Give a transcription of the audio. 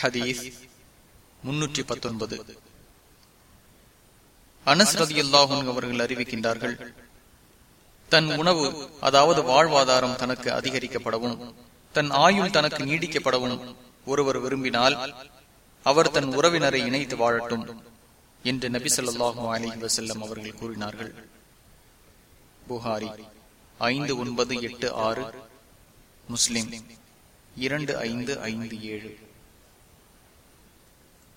ஹதீஸ் முன்னூற்றி பத்தொன்பது. அனஸ் ரதி அல்லாஹும் அவர்கள் அறிவிக்கின்றார்கள் தன் உணவு அதாவது வாழ்வாதாரம் தனக்கு அதிகரிக்கப்படவும் தன் ஆயுள் தனக்கு நீடிக்கப்படவும் ஒருவர் விரும்பினால் அவர் தன் உறவினரை இணைத்து வாழட்டும் என்று நபி சொல்லாஹு அலி வசல்லம் அவர்கள் கூறினார்கள். புகாரி ஐந்து ஒன்பது எட்டு ஆறு முஸ்லிம் இரண்டு ஐந்து ஐந்து ஏழு.